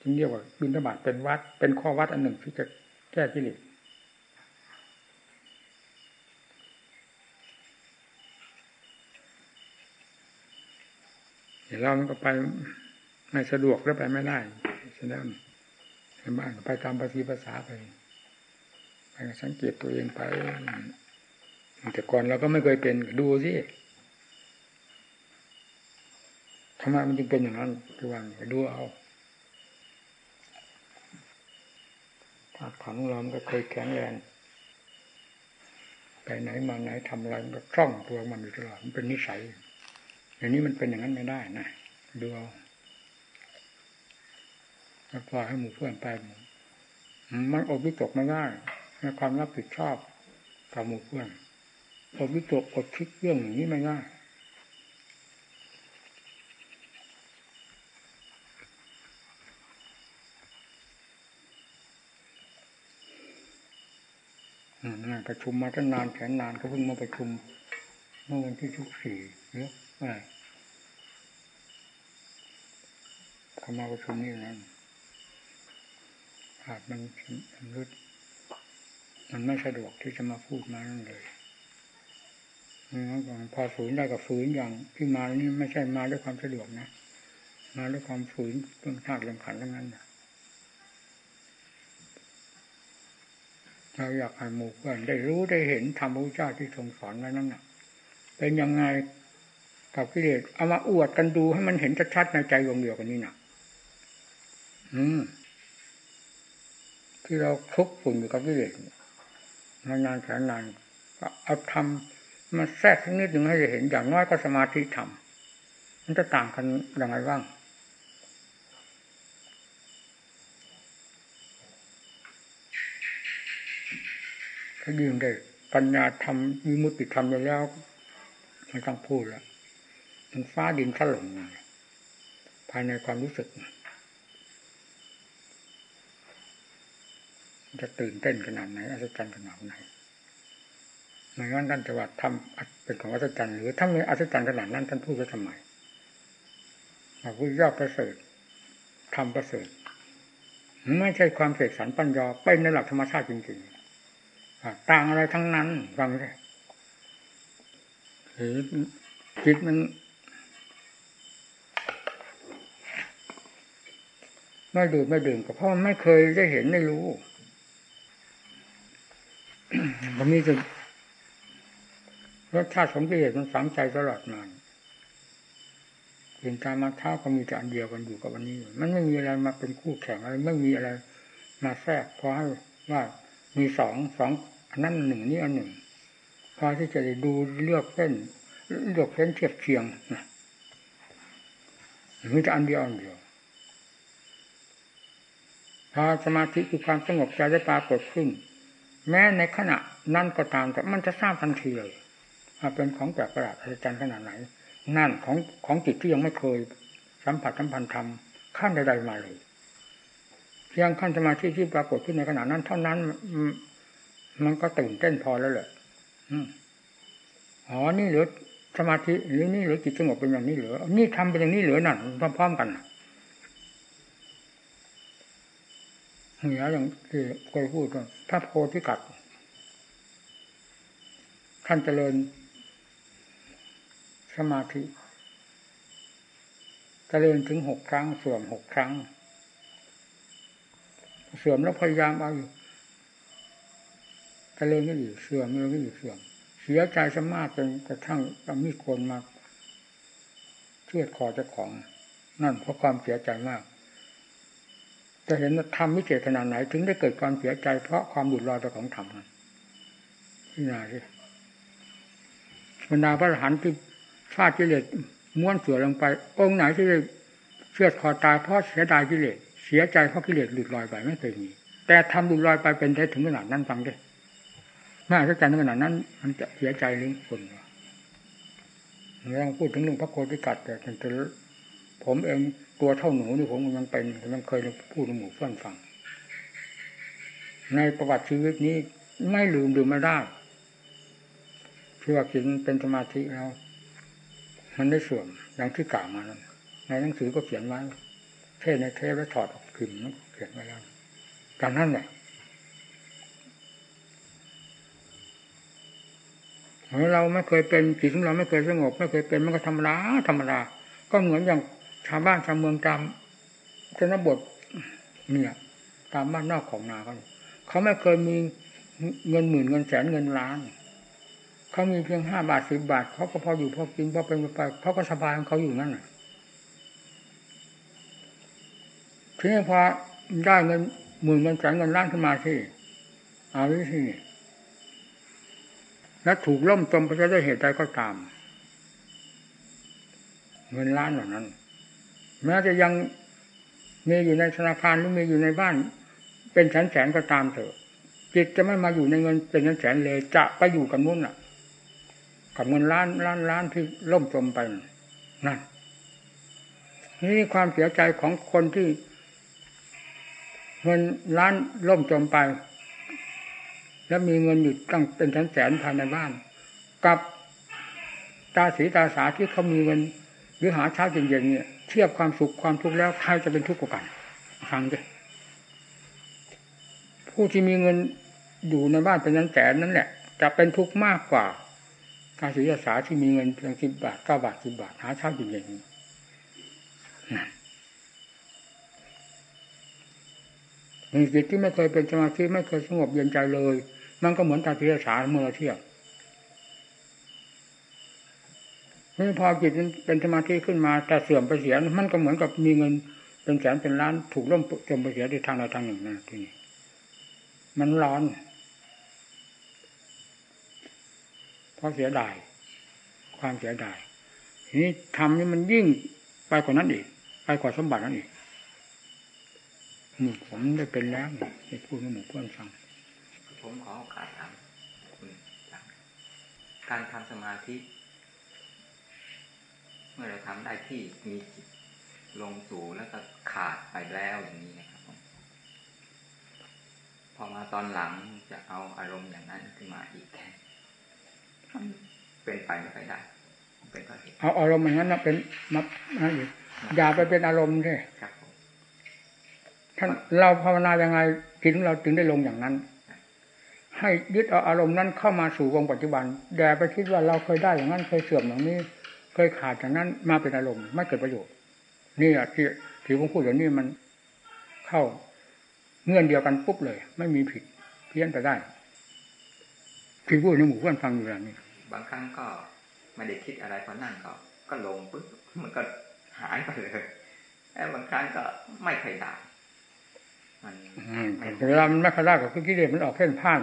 จึงเรียกว่าบินธบาตเป็นวัด เป็นข้อวัดอันหนึ่งที่จะแก้กิเลสเรามันก็ไปไม่สะดวกแล้วไปไม่ได้ฉะนั้นบ้านไปตามภาษีภาษาไปไปสังเกตตัวเองไป แต่ก่อนเราก็ไม่เคยเป็นดูสิทำไมมันจึงเป็นอย่างนั้นคือว่าดูเอา ธาตุขันของเรามันก็เคยแข็งแรงไปไหนมาไหนทำอะไรมันก็คล่องตัวมันอยู่ตลอดมันเป็นนิสัยอย่างนี้มันเป็นอย่างนั้นไม่ได้นะดูเอาถ้าปล่อยให้หมู่เพื่อนไปมันอดวิตกไม่ได้ในความรับผิดชอบกับหมู่เพื่อนอดวิตกอดคิดเรื่องอย่างนี้ไม่ได้ ประชุมมาตั้งนานแสนนานก็เพิ่งมาประชุม เมื่อวันที่ทุกสี่เยอะอะไรเขามาประชุมนี่นั่นหากมันมันรุดมันไม่สะดวกที่จะมาพูดมานั่นเลยพอฝืนได้กับฝืนอย่างที่มานี่ไม่ใช่มาด้วยความสะดวกนะ มาด้วยความฝืนเรื่องธาตุเรื่องขันทั้งนั้นนะ เราอยากให้หมู่เพื่อนได้รู้ได้เห็นธรรมพระเจ้าที่ทรงสอนไว้นั่นน่ะ เป็นยังไงกับกิเลสเอามาอวดกันดูให้มันเห็นชัดๆในใจดวงเดียวกันนี่นะอืม ที่เราคลุกฝุ่นอยู่กับกิเลสนานแสนนานก็เอาทำมาแทรกสักนิดหนึ่งให้เห็นอย่างน้อยก็สมาธิทำมันจะต่างกันยังไงบ้างายิ่งได้ปัญญาทำมีมุติธรรมไปแล้วไม่ต้องพูดแล้วมันฟ้าดินถล่มภายในความรู้สึกจะตื่นเต้นขนาดไหนอัศจรรย์ขนาดไหนในนั้นท่านจะว่าทำเป็นของอัศจรรย์หรือถ้าไม่อัศจรรย์ขนาดนั้นท่านพูดไว้ทำไมพระพุทธเจ้าประเสริฐทำประเสริฐไม่ใช่ความเสกสรรปัญญาเป็นในหลักธรรมชาติจริงๆ ต่างอะไรทั้งนั้นฟังได้หรือจิตมัน ไม่ดื่มไม่ดื่มก็เพราะไม่เคยได้เห็นได้รู้มันมีจะรสชาติของกิเลสมันฝังใจตลอดมาเห็นตามาเท้าก็มีแต่อันเดียวกันอยู่กับวันนี้ มันไม่มีอะไรมาเป็นคู่แข่งอะไรไม่มีอะไร มาแทรกพอให้ว่า มีสองสองอันนั้นหนึ่งนี่อันหนึ่งพอที่จะได้ดูเลือกเส้นเลือกเส้นเทียบเคียงนะมีแต่อันเดียวอันเดียวพอสมาธิคือความสงบใจได้ปรากฏขึ้น แม้ในขณะนั่นก็ตามแต่มันจะทราบทันทีเลยเป็นของแปลกประหลาดอาจารย์ขนาดไหน นั่นของของจิตที่ยังไม่เคย สัมผัสสัมพันธ์ธรรมขั้นใดๆมาเลย เพียงขั้นสมาธิที่ปรากฏขึ้นในขณะนั้น เท่านั้นมันก็ตื่นเต้นพอแล้วแหละอ๋อ นี่เหลือสมาธิหรือนี่เหลือจิตสงบเป็นอย่างนี้เหลือ นี่ทำเป็นอย่างนี้เหลือนั่นพร้อมๆกันเหนืออย่างที่เคยพูดว่าพระโพธิกัดท่านเจริญ สมาธิ เจริญถึงหกครั้งเสื่อมหกครั้ง เสื่อมแล้วพยายามเอาอยู่เจริญก็อยู่เสื่อมเจริญก็อยู่เสื่อม เสียใจสมากจนกระทั่งมีคนมาเชื่อคอเจ้าของ นั่นเพราะความเสียใจมาก จะเห็นว่าธรรมวิเศษขนาดไหน ถึงได้เกิดความเสียใจ เพราะความหลุดลอยไปของธรรมนั้นที่นาสิบรรดาพระอรหันต์ที่ฟาดกิเลสม้วนเสือลงไป องค์ไหนที่ได้เชื่อคอตายเพราะเสียดายกิเลส สียใจเพราะกิเลสหลุดลอยไปไม่เคยมี แต่ทำหลุดลอยไปเป็นได้ถึงขนาดนั้นฟังด้ไม่ถ้าใจขนาดนั้น มันจะเสียใจหรือคนเราพูดถึงเรื่องพระโคติกัดแต่จะผมเองตัวเท่าหนูนี่ผมยังเป็นยังเคยพูดในหมู่เพื่อนฟัง ในประวัติชีวิตนี้ไม่ลืมลืมไม่ได้ที่ว่ากินเป็นสมาธิแล้วมันได้เสื่อมอย่างที่กล่าวมานั้นในหนังสือก็เขียนไว้เทศในเทปแล้วถอดออก พิมพ์แล้วเขียนไว้แล้วการนั่นแหละเราไม่เคยเป็นจิตของเราไม่เคยสงบ ไม่เคยเป็นมันก็ธรรมดาธรรมดา ก็เหมือนอย่างชาวบ้านชาวเมืองตามชนบทเนี่ยตามบ้านนอกของนาเขาเขาไม่เคยมีเงินหมื่นเงินแสนเงินล้าน เขามีเพียงห้าบาทสิบบาทเขาก็พออยู่พอกินพอเป็นไปเขาก็สบายของเขาอยู่นั่นแหละ ทีนี้พอได้เงินหมื่นเงินแสนเงินล้านขึ้นมาที่เอาวิธีแล้วถูกล่มจมไปด้วยเหตุใดก็ตาม เงินล้านเหล่านั้น แม้จะยังมีอยู่ในธนาคารหรือมีอยู่ในบ้าน เป็นแสนแสนก็ตามเถอะจิตจะไม่มาอยู่ในเงินเป็นแสนแสนเลย จะไปอยู่กับนู้นอะ กับเงินล้านล้านล้านที่ล่มจมไปนั่นนี่ความเสียใจของคนที่ เงินล้านล่มจมไป แล้วมีเงินอยู่ตั้งเป็นแสนแสนภายในบ้าน กับตาสีตาสาที่เขามีเงิน หรือหาเช้าเย็นๆเนี่ยเทียบความสุขความทุกข์แล้วใครจะเป็นทุกข์กว่ากันฟังดิผู้ที่มีเงินอยู่ในบ้านเป็นแสนแสนนั่นแหละ จะเป็นทุกข์มากกว่าตาสีตาสาที่มีเงินเพียงสิบบาทเก้าบาทสิบบาทหาเช้าเย็นๆ มีจิตที่ไม่เคยเป็นสมาธิไม่เคยสงบเย็นใจเลย มันก็เหมือนตาสีตาสาเมื่อเทียบนี่พอจิตเป็นสมาธิขึ้นมาแต่เสื่อมไปเสียมันก็เหมือนกับมีเงินเป็นแสนเป็นล้านถูกล่มจมไปเสียในทางใดทางหนึ่งนะทีนี้มันร้อนเพราะเสียดาย ความเสียดาย ทีนี้ทำนี่มันยิ่งไปกว่านั้นอีก ไปกว่าสมบัตินั้นอีก นี่ผมได้เป็นแล้วนี่พูดให้หมู่เพื่อนฟัง ผมขอโอกาสถามคุณการทำสมาธิ เมื่อเราทำได้ที่มีจิตลงสู่แล้วก็ขาดไปแล้วอย่างนี้นะครับผมพอมาตอนหลังจะเอาอารมณ์อย่างนั้นขึ้นมาอีกเป็นไปไม่ไปได้เป็นเพราะเหตุเอาอารมณ์อย่างนั้นนะเป็นนับนั่นอีกอย่าไปเป็นอารมณ์เลยครับผม ท่านเราภาวนาอยังไงจิตของเราจึงได้ลงอย่างนั้น ให้ยึดเอาอารมณ์นั้นเข้ามาสู่วงปัจจุบันอย่ไปคิดว่าเราเคยได้อย่างนั้นเคยเสื่อมอย่างนี้ เคยขาดอย่างนั้นมาเป็นอารมณ์ไม่เกิดประโยชน์ นี่อะที่ที่ผมพูดอย่างนี้มันเข้าเงื่อนเดียวกันปุ๊บเลย ไม่มีผิดเพี้ยนไปได้ที่พูดในหมู่เพื่อนฟังอยู่อย่างนี้บางครั้งก็ไม่ได้คิดอะไรพอนั่งก็ก็ลงปุ๊บมันก็หายไปเลยแล้วบางครั้งก็ไม่เคยได้ เวลามันไม่ขนาดกับกิเลสมันออกเส้นผ่าน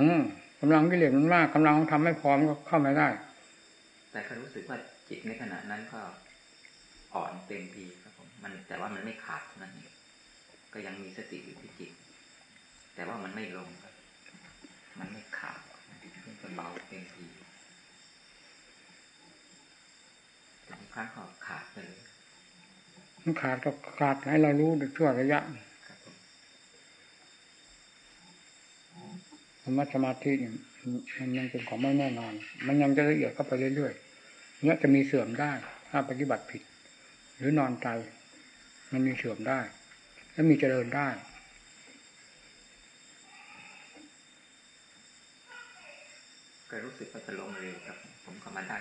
อืมกำลังกิเลสมันมากกำลังทำไม่พร้อมก็เข้าไม่ได้ แต่ก็รู้สึกว่าจิตในขณะนั้นก็อ่อนเต็มทีครับผมมันแต่ว่ามันไม่ขาดเท่านั่นเองก็ยังมีสติอยู่ที่จิต แต่ว่ามันไม่ลงครับมันไม่ขาดมันก็เบาเต็มทีแต่บางครั้งก็ขาดไปเลย มันขาดก็ขาดให้เรารู้ในช่วระยะธรรมะสมาธิเนี่ยมันยังเป็นของไม่แน่นอน มันยังจะละเอียดเข้าไปเรื่อยๆเนี่ยจะมีเสื่อมได้ ถ้าปฏิบัติผิด หรือนอนใจมันมีเสื่อมได้ และมีเจริญได้ก็รู้สึกว่าจะลงเร็วครับ ผมก็มาได้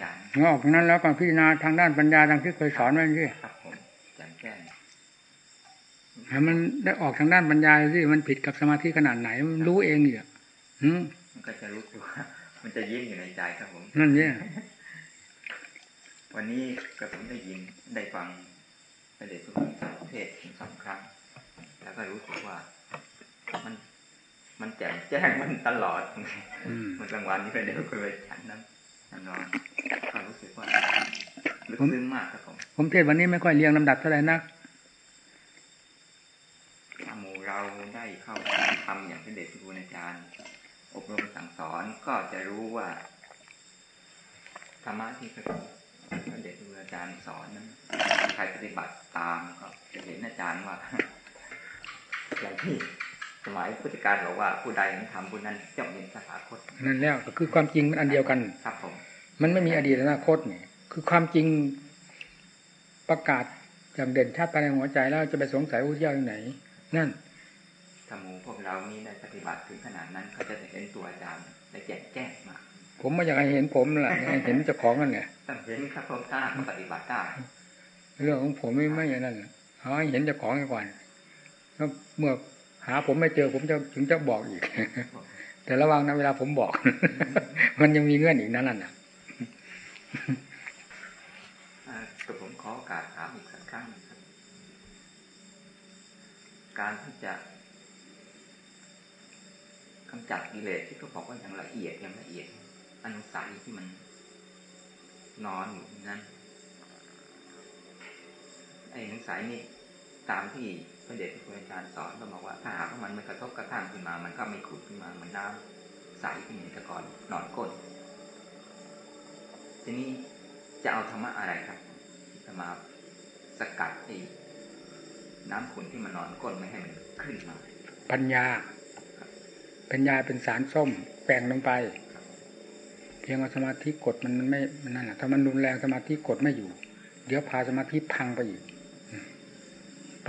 จารย์งอกจากนั้นแล้วก็พิจารณาทางด้านปัญญาดังที่เคยสอนไว้ที่ครับผมแจ่มแจ้งให้มันได้ออกทางด้านปัญญาที่มันผิดกับสมาธิขนาดไหน มันรู้เองอยู่อะหืมมันก็จะรู้สึกว่ามันจะยิ้มอยู่ในใจครับผมนั่นเนี่ยวันนี้กระผมได้ยินได้ฟังพระเดชพระคุณเทศน์ถึงสองครั้ง แล้วก็รู้สึกว่า มัน มันแจ่มแจ้งมันตลอดอืมมันกลางวันนี้พระเดชพระคุณไปฉันนั้น นั่นนอนก็รู้สึกว่าลึกซึ้งมากครับผม ผมเทศวันนี้ไม่ค่อยเรียงลำดับเท่าไหร่นักถ้าหมู่เราได้เข้าทำอย่างพระเดชพระคุณอาจารย์ อบรมสั่งสอนก็จะรู้ว่าธรรมะที่พระพระเดชพระคุณอาจารย์สอนนั้นใครปฏิบัติตามก็จะเห็นอาจารย์ว่าอย่างที่ สมัยพุทธกาลบอกว่าผู้ใดนั้นทำผู้นั้นย่อมเห็นสถาคตนั่นแล้วก็คือความจริงมันอันเดียวกันครับผมมันไม่มีอดีตอนาคตนี่คือความจริงประกาศอย่างเด่นชัดภายในหัวใจแล้วจะไปสงสัยอุทยาที่ไหน นั่นถ้าหมูพวกเรานี้ได้ปฏิบัติถึงขนาดนั้นเขาจะได้เห็นตัวอาจารย์ได้แจ่มแจ้งมากผมไม่อยากให้เห็นผมล่ะอยากให้เห็นเจ้าของนั่นแหละต้องเห็นครับผมถ้าเขาปฏิบัติได้เรื่องของผมไม่ไม่อย่างนั้นน่ะเอาให้เห็นเจ้าของก่อนแล้วเมื่อ หา ผมไม่เจอผมจะถึงจะบอกอีก แต่ระวังนะเวลาผมบอก มันยังมีเงื่อนอีกนั่นน่ะแต่ผมขอโอกาสถามอีกสักครั้งการที่จะกำจัดกิเลสที่เขาบอกว่าอย่างละเอียดอย่างละเอียดอนุสัยที่มันนอนอยู่นั้นไอ้อนุสัยนี่ตามที่ พระเดชพระคุณอาจารย์สอนก็บอกว่าถ้าหากว่ามันไม่กระทบกระทั่งขึ้นมา มันก็ไม่ขุดขึ้นมาเหมือนน้ำใสที่มีตะกอนหนอนก้น ทีนี้จะเอาธรรมะอะไรครับจะมาสกัดไอ้น้ำขุนที่มันนอนก้นไม่ให้มันขึ้นมา ปัญญา ปัญญาเป็นสารส้มแปลงลงไป เพียงเอาสมาธิกดมันมันไม่มันนั่นแหละถ้ามันรุนแรงสมาธิกดไม่อยู่ เดี๋ยวพาสมาธิพังไปอีก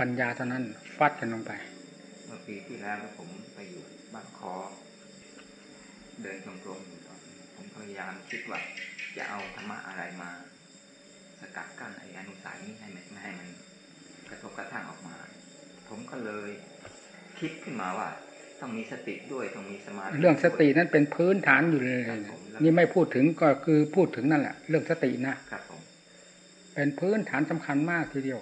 ปัญญาเท่านั้น ฟัดกันลงไป เมื่อปีที่แล้วผมไปอยู่บ้านคอ เดินจงกรมอยู่ตอนนั้นผมพยายามคิดว่า จะเอาธรรมะอะไรมา สกัดกั้นไอ้อนุสัยนี้ให้มันไม่ให้มันกระทบกระทั่งออกมา ผมก็เลยคิดขึ้นมาว่าต้องมีสติด้วยต้องมีสมาธิเรื่องสตินั้นเป็นพื้นฐานอยู่เลย นี่ไม่พูดถึงก็คือพูดถึงนั่นแหละ เรื่องสตินะครับผมเป็นพื้นฐานสำคัญมากทีเดียว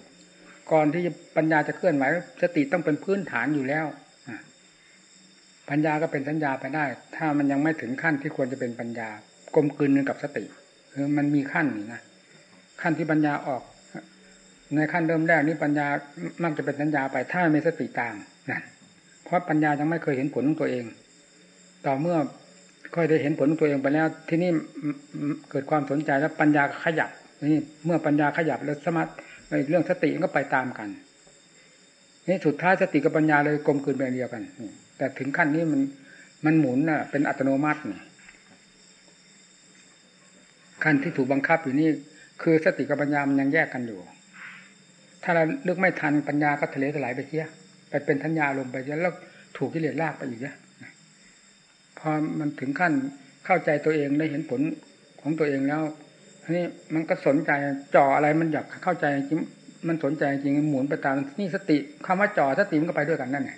ก่อนที่ปัญญาจะเคลื่อนไหวสติต้องเป็นพื้นฐานอยู่แล้วปัญญาก็เป็นสัญญาไปได้ ถ้ามันยังไม่ถึงขั้นที่ควรจะเป็นปัญญากลมกลืนกับสติคือมันมีขั้นนี่นะขั้นที่ปัญญาออก ในขั้นเริ่มแรกนี้ปัญญามักจะเป็นสัญญาไปถ้าไม่มีสติตามนั่นเพราะปัญญายังไม่เคยเห็นผลของตัวเอง ต่อเมื่อค่อยได้เห็นผลของตัวเองไปแล้ว ที่นี่เกิดความสนใจแล้วปัญญาขยับนี่เมื่อปัญญาขยับแล้วสมาธิ เรื่องสติก็ไปตามกันนี่สุดท้ายสติกับปัญญาเลยกลมกลืนเป็นเดียวกันแต่ถึงขั้นนี้มันมันหมุนน่ะ เป็นอัตโนมัตินี่ขั้นที่ถูกบังคับอยู่นี่คือสติกับปัญญามันยังแยกกันอยู่ ถ้าเราเลือกไม่ทันปัญญาก็ทะเลถลายไปเสียไปเป็นทัญญาลมไปเสียแล้วถูกกิเลสลากไปอีกนะพอมันถึงขั้นเข้าใจตัวเองได้เห็นผลของตัวเองแล้ว นี้มันก็สนใจจ่ออะไรมันอยากเข้าใจจริงมันสนใจจริงหมุนไปตามนี่สติคำว่าจ่อสติมันก็ไปด้วยกันนั่นไง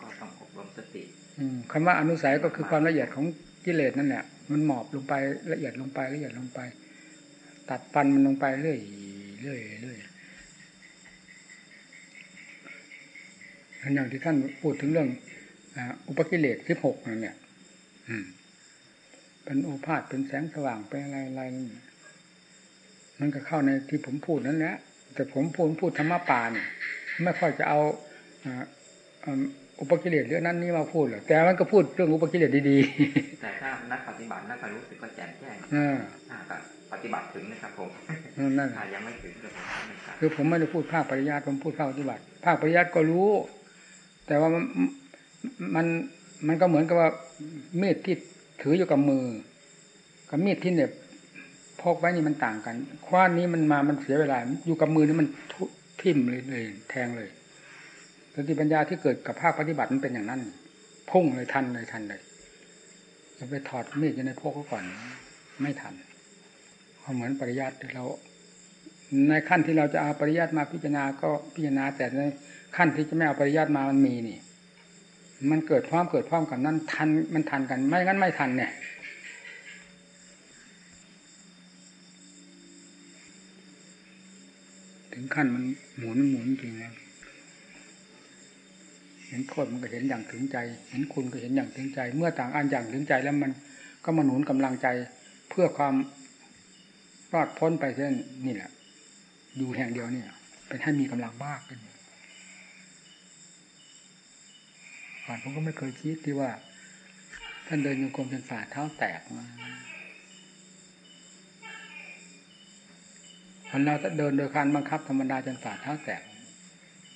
ก็ต้องอบรมสติอืมคำว่าอนุสัยก็คือความละเอียดของกิเลสนั่นแหละมันหมอบลงไปละเอียดลงไปละเอียดลงไป ตัดฟันมันลงไปเรื่อยเรื่อยเรื่อยอย่างที่ท่านพูดถึงเรื่องอ่าอุปกิเลสสิบหกนั่นเนี่ย อืม เป็นโอภาษเป็นแสงสว่างเป็นอะไรอะไรนั่นมันก็เข้าในที่ผมพูดนั่นแหละแต่ผมพูดพูดธรรมะป่าเนี่ยไม่ค่อยจะเอาอ่าอ่าอุปกิเลสเรื่องนั้นนี่มาพูดหรอกแต่มันก็พูดเรื่องอุปกิเลสดีแต่ถ้านักปฏิบัตินักการรู้สึกก็แจ่มแจ้งๆอ่าถ้าก็ปฏิบัติถึงนะครับผมนั่นถ้ายังไม่ถึงก็ผมไม่ทราบคือผมไม่ได้พูดภาคปริยัติผมพูดภาคปฏิบัติ ภาคปริยัติก็รู้ แต่ว่ามันมันมันก็เหมือนกับว่ามีดที่ ถืออยู่กับมือ กับมีดที่เหน็บพกไว้นี่มันต่างกันคว้านนี้มันมามันเสียเวลา อยู่กับมือนี่มันทิ่มเลยเลยแทงเลยสติปัญญาที่เกิดกับภาคปฏิบัติมันเป็นอย่างนั้น พุ่งเลยทันเลยทันเลยจะไปถอดมีดอยู่ในพกเขาก่อน ไม่ทันเพราะเหมือนปริยัติเรา ในขั้นที่เราจะเอาปริยัติมาพิจารณาก็พิจารณาแต่ในขั้นที่จะไม่เอาปริยัติมามันมีนี่ มันเกิดพร้อมเกิดพร้อมกันนั้นทันมันทันกัน ไม่งั้นไม่ทันเนี่ยถึงขั้นมันหมุนหมุนจริงแล้วเห็นโทษมันก็เห็นอย่างถึงใจ เห็นคุณก็เห็นอย่างถึงใจ เมื่อต่างอันอย่างถึงใจแล้วมันก็มาหนุนกำลังใจเพื่อความรอดพ้นไปเส้นนี่แหละอยู่แห่งเดียวเนี่ยเป็นให้มีกำลังมากขึ้นก่ อนผมก็ไม่เคยคิดที่ว่า ท่านเดินโยกมจนฝ่าเท้าแตกมาคนเราจะเดินโดยการบังคับธรรมดาจนฝ่าเท้าแตก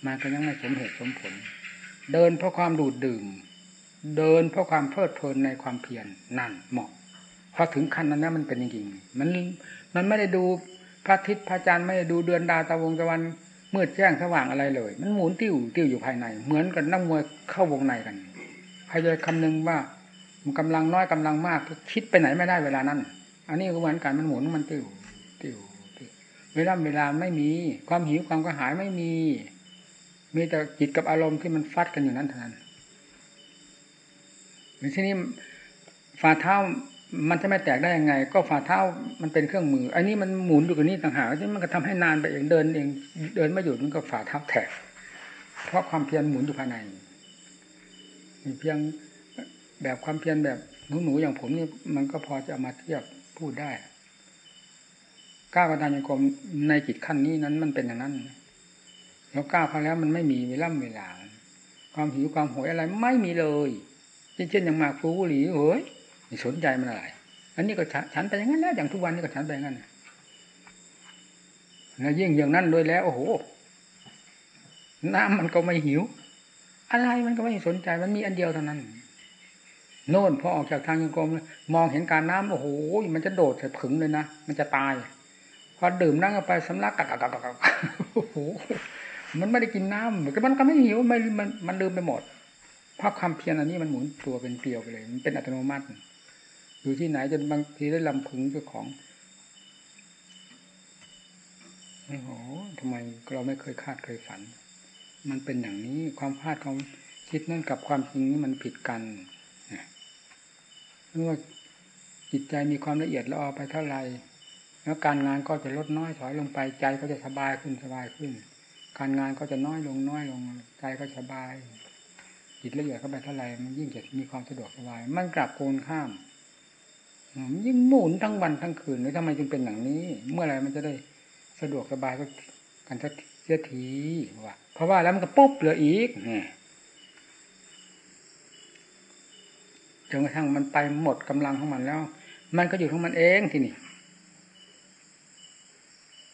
มันก็ยังไม่สมเหตุสมผล เดินเพราะความดูดดื่ม เดินเพราะความเพลิดเพลินในความเพียรนั่นเหมาะพอถึงขั้นนั้นนะมันเป็นจริงๆมันมันไม่ได้ดูพระอาทิตย์พระจันทร์ไม่ได้ดูเดือนดาวตะวงตะวัน มืดแจ้งสว่างอะไรเลย มันหมุนติ้วติ้วอยู่ภายใน เหมือนกับนักมวยเข้าวงในกันใครจะคำนึงว่ามันกำลังน้อยกำลังมากคิดไปไหนไม่ได้เวลานั้น อันนี้ก็เหมือนกันมันหมุนมันติ้วติ้วเวลาเวลาไม่มี ความหิวความกระหายไม่มี มีแต่จิตกับอารมณ์ที่มันฟัดกันอยู่นั้นเท่านั้นทีนี้ฝ่าเท้า มันจะไม่แตกได้ยังไง ก็ฝ่าเท้ามันเป็นเครื่องมือ อันนี้มันหมุนอยู่กับนี้ต่างหากที่มันก็ทำให้นานไปเองเดินเองเดินไม่หยุดมันก็ฝ่าเท้าแตกเพราะความเพียรหมุนอยู่ภายในมีเพียงแบบความเพียรแบบหนูหนูอย่างผมนี่มันก็พอจะมาเทียบพูดได้ก้าวกระดานยังกรมในจิตขั้นนี้นั้นมันเป็นอย่างนั้น แล้วก้าวเขาแล้วมันไม่มีเวลาเวลา ความหิวความโหยอะไรไม่มีเลยเช่นอย่างมากฟูบุหรี่เฮ้ย สนใจมันอะไร อันนี้ก็ฉันไปอย่างนั้นแล้วอย่างทุกวันนี้ก็ฉันไปอย่างนั้นแล้วยิ่งอย่างนั้นด้วยแล้ว โอ้โห น้ำมันก็ไม่หิว อะไรมันก็ไม่สนใจมันมีอันเดียวเท่านั้น โน่นพอออกจากทางยังกรมมองเห็นการน้ำโอ้โหมันจะโดดใส่ผึ่งเลยนะมันจะตายพอดื่มนั่งไปสำลักกักกักกักกักโอ้โหมันไม่ได้กินน้ำมันก็ไม่หิวไม่มันมันลืมไปหมดเพราะความเพียรอันนี้มันหมุนตัวเป็นเกลียวไปเลย มันเป็นอัตโนมัติ อยู่ที่ไหนจนบางทีได้ลำพึงเจ้าของโอ้โหทำไมเราไม่เคยคาดเคยฝัน มันเป็นอย่างนี้ความคาดความคิดนั่นกับความจริงนี่มันผิดกันเมื่อจิตใจมีความละเอียดละออไปเท่าไหร่แล้วการงานก็จะลดน้อยถอยลงไปใจก็จะสบายขึ้นสบายขึ้น การงานก็จะน้อยลงน้อยลงใจก็สบายจิตละเอียดเข้าไปเท่าไหร่มันยิ่งจะมีความสะดวกสบาย มันกลับโกนข้าม ยิ่งหมุนทั้งวันทั้งคืนเลยทำไมจึงเป็นอย่างนี้ เมื่อไรมันจะได้สะดวกสบายก็กันสักเสียทีว่าเพราะว่าแล้วมันก็ปุ๊บเหลืออีกจนกระทั่งมันไปหมดกำลังของมันแล้ว มันก็อยู่ของมันเองทีนี้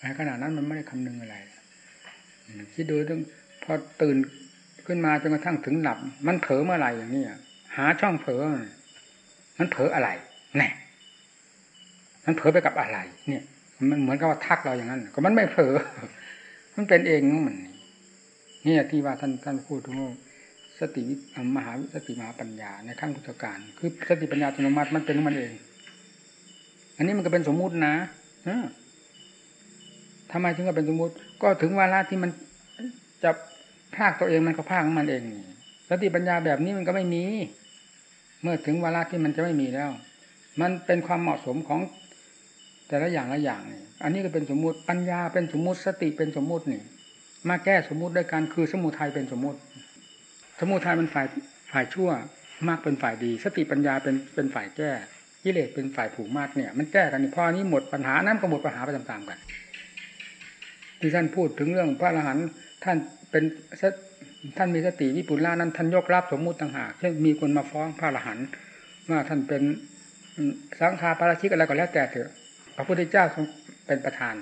ในขณะนั้นมันไม่ได้คำนึงอะไรคิดดูถึงพอตื่นขึ้นมาจนกระทั่งถึงหลับ มันเผลอเมื่อไหร่อย่างนี้หาช่องเผลอมันเผลออะไรแน่ มันเผลอไปกับอะไร เนี่ย มันเหมือนกับว่าทักเราอย่างนั้น ก็มันไม่เผลอ มันเป็นเองของมันนี่ที่ว่าท่านท่านพูดถึงสติมหาสติมหาปัญญาในขั้งพุทธการ คือสติปัญญาอัตโนมัติมันเป็นของมันเอง อันนี้มันก็เป็นสมมุตินะทำไมถึงก็เป็นสมมุติ ก็ถึงเวลาที่มันจะพากตัวเองมันก็พากของมันเองสติปัญญาแบบนี้มันก็ไม่มี เมื่อถึงเวลาที่มันจะไม่มีแล้ว มันเป็นความเหมาะสมของ แต่ละอย่างละอย่างนี่อันนี้ก็เป็นสมมุติปัญญาเป็นสมมุติสติเป็นสมมุตินี่ มาแก้สมมุติด้วยกันคือสมุทัยเป็นสมมุติ สมุทัยมันฝ่ายฝ่ายชั่วมากเป็นฝ่ายดี สติปัญญาเป็นเป็นฝ่ายแก้กิเลสเป็นฝ่ายผูกมากเนี่ย มันแก้กันนี่พอนี้หมดปัญหานั้นก็หมดปัญหาไปตามๆกัน ที่ท่านพูดถึงเรื่องพระอรหันต์ท่านเป็นท่านมีสติวิปุลลานั้นท่านยกรับสมมุติต่างหากเช่นมีคนมาฟ้องพระอรหันต์ว่าท่านเป็นสังฆาปาราชิกอะไรก็แล้วแต่เถอะ พระพุทธเจ้าทรงเป็นประธาน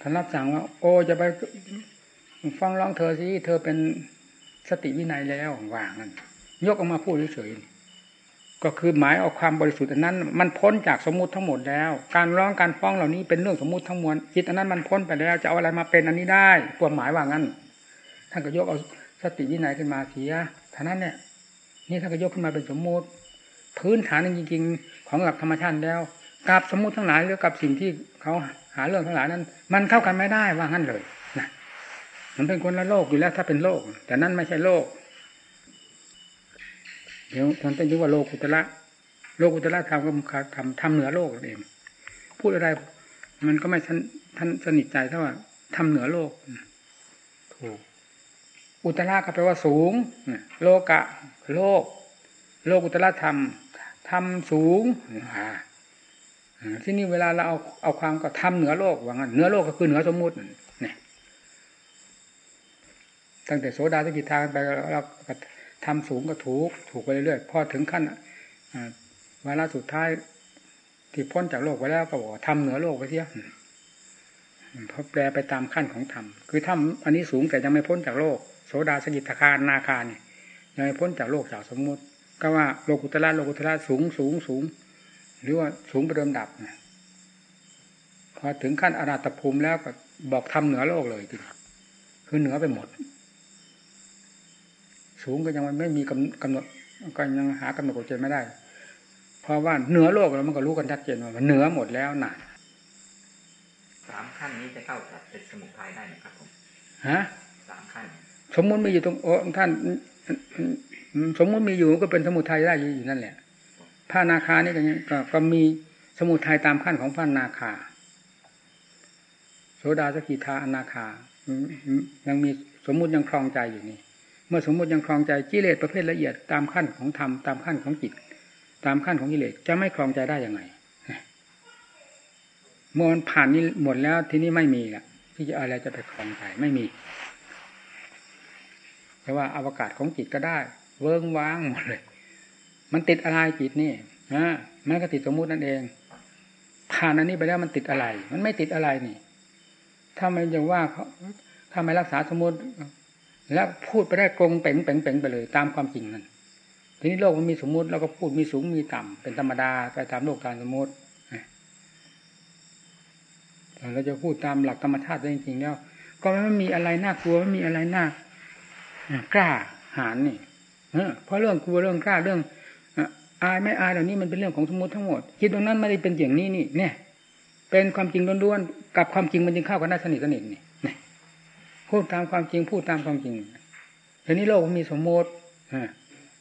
ท่านรับสั่งว่า โอ้จะไปฟังร้องเธอสิเธอเป็นสติวินัยแล้วว่างนั่นยกออกมาพูดเฉยก็คือหมายเอาความบริสุทธิ์อันนั้น มันพ้นจากสมมติทั้งหมดแล้ว การร้องการฟ้องเหล่านี้เป็นเรื่องสมมติทั้งมวลจิตอันนั้นมันพ้นไปแล้วจะเอาอะไรมาเป็นอันนี้ได้ความหมายว่างั้นท่านก็ยกเอาสติวินัยขึ้นมาเสียท่านั้นเนี่ย นี่ท่านก็ยกขึ้นมาเป็นสมมติ พื้นฐานจริงๆของหลักธรรมชาติแล้ว กับสมมุติทั้งหลายหรือกับสิ่งที่เขาหาเรื่องทั้งหลายนั้น มันเข้ากันไม่ได้ว่างั้นเลยนะมันเป็นคนละโลกอยู่แล้วถ้าเป็นโลก แต่นั่นไม่ใช่โลก เดี๋ยวมันเป็นชื่ว่าโลกุตระโลกุตระทำก็ทำทำเหนือโลกเอง พูดอะไร มันก็ไม่ท่านท่านสนิทใจเท่าว่าทำเหนือโลกถูกอุตระก็แปลว่าสูงโลกะ โลก โลกุตระธรรมทำสูงอ่า ที่นี่เวลาเราเอาเอาความก็ทำเหนือโลกว่างั้นเหนือโลกก็คือเหนือสมมุติเนี่ยตั้งแต่โสดาสกิทาไปเราก็ทำสูงก็ถูก ถูกไปเรื่อยๆพอถึงขั้นเวลาสุดท้ายที่พ้นจากโลกไปแล้วก็บอกทำเหนือโลกไปเสียเพราะแปลไปตามขั้นของธรรมคือทำอันนี้สูงแต่ยังไม่พ้นจากโลก โสดาสกิทาคารนาคาเนี่ยยังไม่พ้นจากโลกจากสมมุติ ก็ว่าโลกุตละโลกุตละสูงสูงสูง หรือว่าสูงไปเดิมดับนะพอถึงขั้นอนาตภูมิแล้วก็บอกทำเหนือโลกเลยทีคือเหนือไปหมด สูงก็ยังไม่มีกำหนดก็ยังหากำหนดกฎเกณฑ์ไม่ได้ เพราะว่าเหนือโลกแล้วมันก็รู้กันชัดเจนว่ามันเหนือหมดแล้วหนาสามขั้นนี้จะเข้ากับเป็นสมุทัยได้ไหมครับผมฮะสามขั้นสมมุติมีอยู่ตรงโอ้ท่านสมมุติมีอยู่ก็เป็นสมุทัยได้อยู่นั่นแหละพ ระนาคานี่ก็ก็มีสมุทัยตามขั้นของพระนาคา โสดาสกิทาอนาคา ยังมีสมมุติยังคลองใจอยู่นี่ เมื่อสมมุติยังคลองใจกิเลสประเภทละเอียดตามขั้นของธรรมตามขั้นของจิต ตามขั้นของกิเลสจะไม่คลองใจได้ยังไงเมื่อมันผ่านนี้หมดแล้วที่นี้ไม่มีละที่จะอะไรจะไปคลองใจไม่มีแต่ว่าอวกาศของจิตก็ได้ เวิ้งว้างหมดเลย มันติดอะไรจิตนี่นะมันก็ติดสมมุตินั่นเอง ผ่านอันนี้ไปแล้วมันติดอะไร มันไม่ติดอะไรนี่ ถ้าไม่ยังว่าเขาถ้าไม่รักษาสมมติ แล้วพูดไปได้กงเป่งเป่งเป่งไปเลย ตามความจริงนั่นทีนี้โลกมันมีสมมติเราก็พูดมีสูงมีต่ำเป็นธรรมดาไปตามโลกการสมมติเราจะพูดตามหลักธรรมชาติจริงๆแล้ว ก็ไม่มีอะไรน่ากลัวไม่มีอะไรน่ากล้าหาญนี่เพราะเรื่องกลัวเรื่องกล้าเรื่อง อายไม่อายเหล่านี้มันเป็นเรื่องของสมมติทั้งหมด คิดตรงนั้นไม่ได้เป็นอย่างนี้นี่เนี่ย เป็นความจริงล้วนๆกับความจริงมันจึงเข้ากันได้สนิทสนิทนี่พูดตามความจริงพูดตามความจริงทีนี้โลกมันมีสมมติ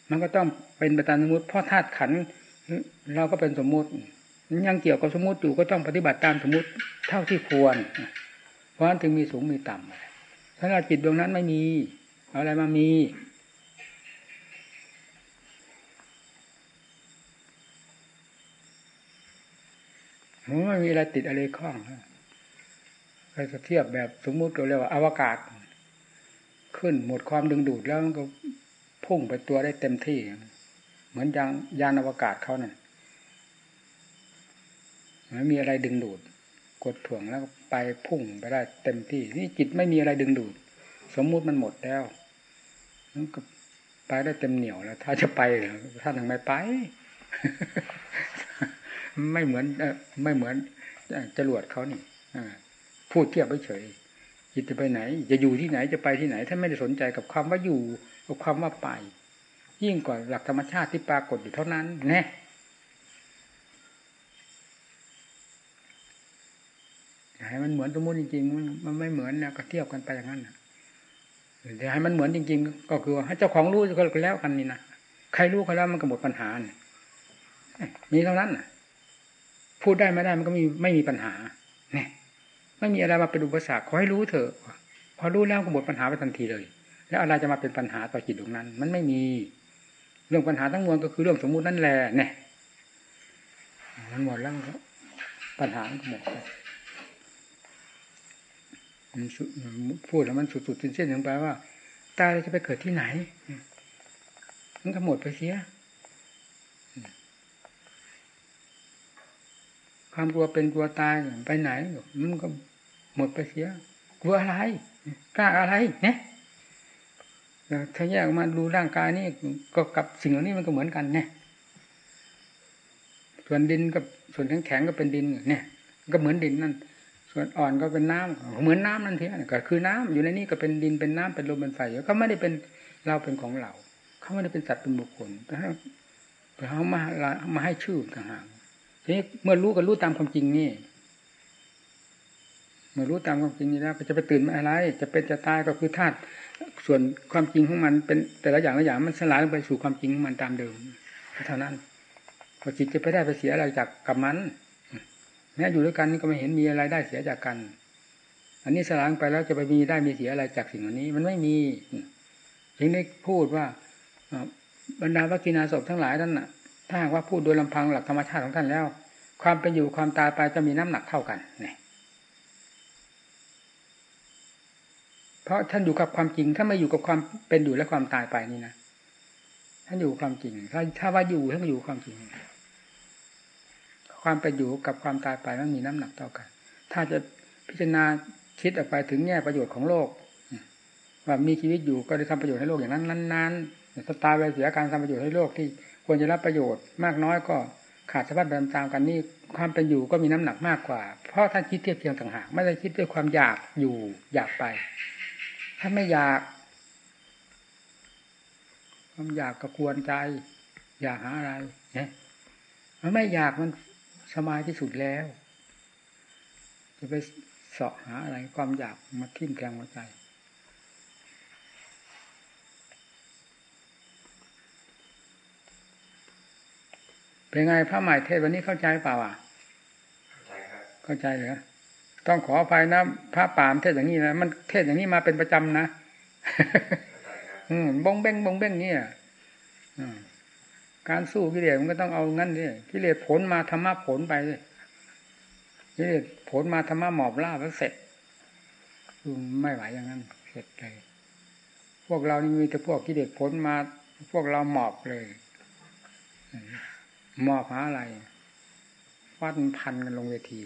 มันก็ต้องเป็นไปตามสมมติเพราะธาตุขันเราก็เป็นสมมติ ยังเกี่ยวกับสมมติอยู่ก็ต้องปฏิบัติตามสมมติเท่าที่ควร เพราะฉะนั้นจึงมีสูงมีต่ำถ้าเราจิตดวงนั้นไม่มี อะไรมามี ไม่มีอะไรติดอะไรข้องใครจะเทียบแบบสมมุติเราเรียกว่าอวกาศ ขึ้นหมดความดึงดูดแล้วมันก็พุ่งไปตัวได้เต็มที่ เหมือนยานยานอวกาศเขานั่นไม่มีอะไรดึงดูด กดถ่วงแล้วไปพุ่งไปได้เต็มที่ นี่จิตไม่มีอะไรดึงดูด สมมุติมันหมดแล้วมันก็ไปได้เต็มเหนียวแล้ว ถ้าจะไปถ้าทางไม่ไป ไม่เหมือนไม่เหมือนจรวดเขานี่พูดเทียบไปเฉยจิตจะไปไหน จะอยู่ที่ไหนจะไปที่ไหนท่านไม่ได้สนใจกับความว่าอยู่กับความว่าไป ยิ่งกว่าหลักธรรมชาติที่ปรากฏอยู่เท่านั้นแน่ให้มันเหมือนสมมติจริงๆ มันไม่เหมือนนะก็เทียบกันไปอย่างนั้นแต่ให้มันเหมือนจริง ๆ ก็คือให้เจ้าของรู้ก็แล้วกันนี่นะใครรู้เขาแล้วมันก็หมดปัญหาเนี่ยมีเท่านั้น พูดได้ไม่ได้มันก็มีไม่มีปัญหาเนี่ยไม่มีอะไรมาเป็นอุปสรรคขอให้รู้เถอะพอรู้แล้วก็หมดปัญหาไปทันทีเลย แล้วอะไรจะมาเป็นปัญหาต่อจิตตรงนั้น มันไม่มีเรื่องปัญหาทั้งมวลก็คือเรื่องสมมุตินั่นแหละเนี่ยมันหมดแล้วปัญหาก็หมดพูดแล้วมันสุดๆสิ้นเส้นถึงไปว่าตายจะไปเกิดที่ไหนมันก็หมดไปเสีย ความกลัวเป็นกลัวตายไปไหนมันก็หมดไปเสีย กลัวอะไรกล้าอะไร เนี่ยถ้าแยกมาดูร่างกายนี่ก็กับสิ่งเหล่านี้มันก็เหมือนกันเนี่ยส่วนดินกับส่วนแข็งแข็งก็เป็นดินเนี่ย ก็เหมือนดินนั่นส่วนอ่อนก็เป็นน้ำเหมือนน้ำนั่นทีก็คือน้ำอยู่ในนี้ก็เป็นดินเป็นน้ำเป็นลมเป็นไฟเขาไม่ได้เป็นเราเป็นของเรา เขาไม่ได้เป็นสัตว์เป็นบุคคลแต่เขามามาให้ชื่อต่างหาก นี้เมื่อรู้ก็รู้ตามความจริงนี่ เมื่อรู้ตามความจริงนี้แล้วก็จะไปตื่นมาอะไร จะเป็นจะตายก็คือธาตุส่วนความจริงของมันเป็นแต่ละอย่างละอย่างมันสลายลงไปสู่ความจริงของมันตามเดิมเท่านั้นพอจิตจะไปได้ไปเสียอะไรจากกับมันแม้อยู่ด้วยกันนี่ก็ไม่เห็นมีอะไรได้เสียจากกัน อันนี้สลายไปแล้วจะไปมีได้มีเสียอะไรจากสิ่งเหล่านี้ มันไม่มีจึงได้พูดว่าบรรดาวักินาศพทั้งหลายท่านน่ะ ถ้าว่าพูดโดยลำพังหลักธรรมชาติของท่านแล้ว ความเป็นอยู่ความตายไปจะมีน้ำหนักเท่ากันเนี่ยเพราะท่านอยู่กับความจริงถ้าไม่อยู่กับความเป็นอยู่และความตายไปนี่นะท่านอยู่ความจริง ถ้าถ้าว่าอยู่ท่านอยู่ความจริง ความเป็นอยู่กับความตายไปมันมีน้ำหนักเท่ากัน ถ้าจะพิจารณาคิดออกไปถึงแง่ประโยชน์ของโลกว่ามีชีวิตอยู่ก็ได้ทำประโยชน์ให้โลกอย่างนั้นนั้นๆถ้าตายไปเสียการทำประโยชน์ให้โลกที่ ควรจะรับประโยชน์มากน้อยก็ขาดสภาพตามๆกันนี่ความเป็นอยู่ก็มีน้ำหนักมากกว่า เพราะท่านคิดเทียบเทียงต่างหากไม่ได้คิดด้วยความอยากอยู่อยากไปถ้าไม่อยาก ความอยากก็กวนใจ อยากหาอะไรเนี่ยมันไม่อยากมันสบายที่สุดแล้ว จะไปเสาะหาอะไรความอยากมาทิ่มแทงหัวใจ เป็นไงพระใหม่เทศวันนี้เข้าใจเปล่าอะใช่ครับเข้าใจเหรอต้องขออภัยนะพระป่ามเทศอย่างนี้นะมันเทศอย่างนี้มาเป็นประจำนะอืมบงเบ้งบงเบ้งเนี่ยอืมการสู้กิเลสมันก็ต้องเอางั้นดิกิเลสผลมาธรรมะผลไปเลยกิเลสผลมาธรรมะหมอบล่าแล้วเสร็จอืมไม่ไหวอย่างนั้น เสร็จเลยพวกเรานี่มีแต่พวกกิเลสผลมา พวกเราหมอบเลยอื มอบหาอะไรฟัดพันกันลงเวที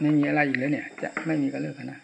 ไม่มีอะไรอีกแล้วเนี่ย จะไม่มีก็เลิกกันนะ